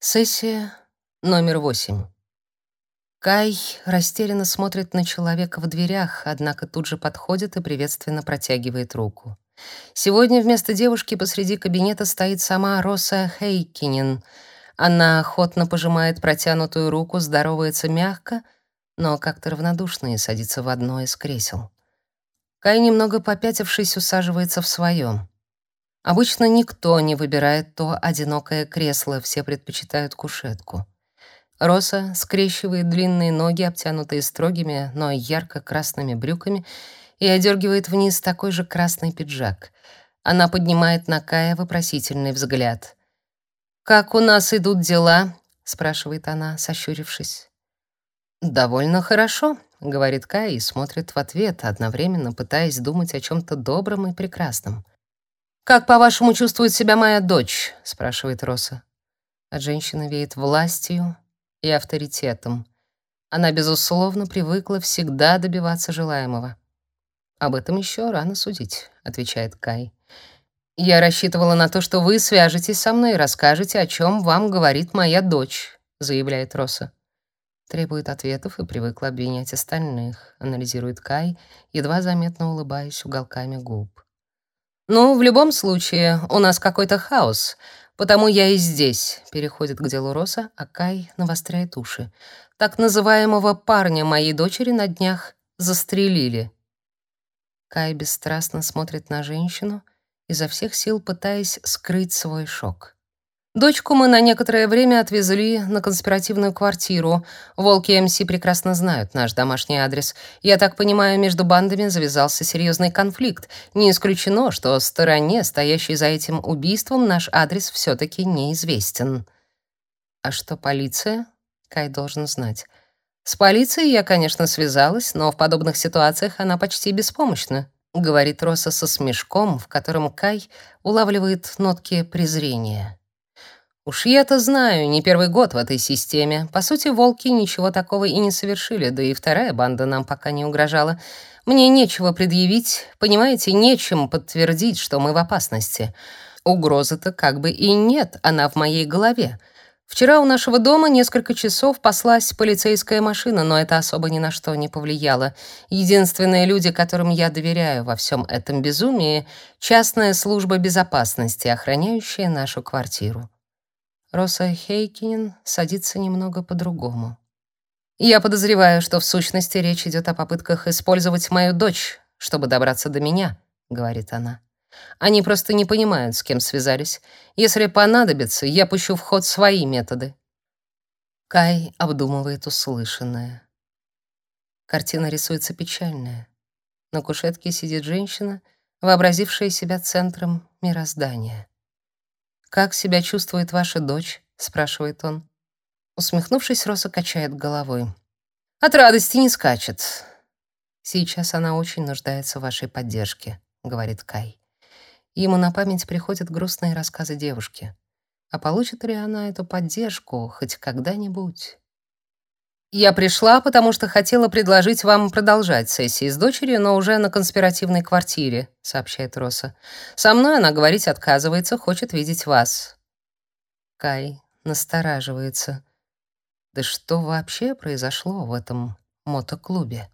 Сессия номер восемь. Кай растерянно смотрит на человека в дверях, однако тут же подходит и приветственно протягивает руку. Сегодня вместо девушки посреди кабинета стоит сама Роса Хейкинен. Она охотно пожимает протянутую руку, здоровается мягко, но как-то равнодушно и садится в одно из кресел. Кай, немного попятившись, усаживается в своем. Обычно никто не выбирает то одинокое кресло, все предпочитают кушетку. Роса скрещивает длинные ноги, обтянутые строгими, но ярко-красными брюками, и одергивает вниз такой же красный пиджак. Она поднимает на Кая вопросительный взгляд. «Как у нас идут дела?» — спрашивает она, сощурившись. «Довольно хорошо», — говорит Кай и смотрит в ответ, одновременно пытаясь думать о чем то добром и прекрасном. «Как, по-вашему, чувствует себя моя дочь?» — спрашивает Роса. От женщины веет властью и авторитетом. Она, безусловно, привыкла всегда добиваться желаемого. «Об этом еще рано судить», — отвечает Кай. «Я рассчитывала на то, что вы свяжетесь со мной и расскажете, о чем вам говорит моя дочь», — заявляет Роса. Требует ответов и привыкла обвинять остальных, анализирует Кай, едва заметно улыбаясь уголками губ. «Ну, в любом случае, у нас какой-то хаос, потому я и здесь», — переходит к делу Роса, а Кай навостряет уши. «Так называемого парня моей дочери на днях застрелили». Кай бесстрастно смотрит на женщину, изо всех сил пытаясь скрыть свой шок. Дочку мы на некоторое время отвезли на конспиративную квартиру. Волки МС прекрасно знают наш домашний адрес. Я так понимаю, между бандами завязался серьезный конфликт. Не исключено, что стороне, стоящей за этим убийством, наш адрес все таки неизвестен. А что полиция? Кай должен знать. С полицией я, конечно, связалась, но в подобных ситуациях она почти беспомощна, говорит Роса со смешком, в котором Кай улавливает нотки презрения. Уж я-то знаю, не первый год в этой системе. По сути, волки ничего такого и не совершили, да и вторая банда нам пока не угрожала. Мне нечего предъявить, понимаете, нечем подтвердить, что мы в опасности. Угрозы-то как бы и нет, она в моей голове. Вчера у нашего дома несколько часов паслась полицейская машина, но это особо ни на что не повлияло. Единственные люди, которым я доверяю во всем этом безумии, частная служба безопасности, охраняющая нашу квартиру. Роса Хейкинен садится немного по-другому. Я подозреваю, что в сущности речь идет о попытках использовать мою дочь, чтобы добраться до меня, говорит она. Они просто не понимают, с кем связались. Если понадобится, я пущу в ход свои методы. Кай обдумывает услышанное. Картина рисуется печальная. На кушетке сидит женщина, вообразившая себя центром мироздания. «Как себя чувствует ваша дочь?» — спрашивает он. Усмехнувшись, Роса качает головой. «От радости не скачет». «Сейчас она очень нуждается в вашей поддержке», — говорит Кай. Ему на память приходят грустные рассказы девушки. А получит ли она эту поддержку хоть когда-нибудь? Я пришла, потому что хотела предложить вам продолжать сессии с дочерью, но уже на конспиративной квартире, сообщает Роса. Со мной она говорить отказывается, хочет видеть вас. Кай настораживается. Да что вообще произошло в этом мотоклубе?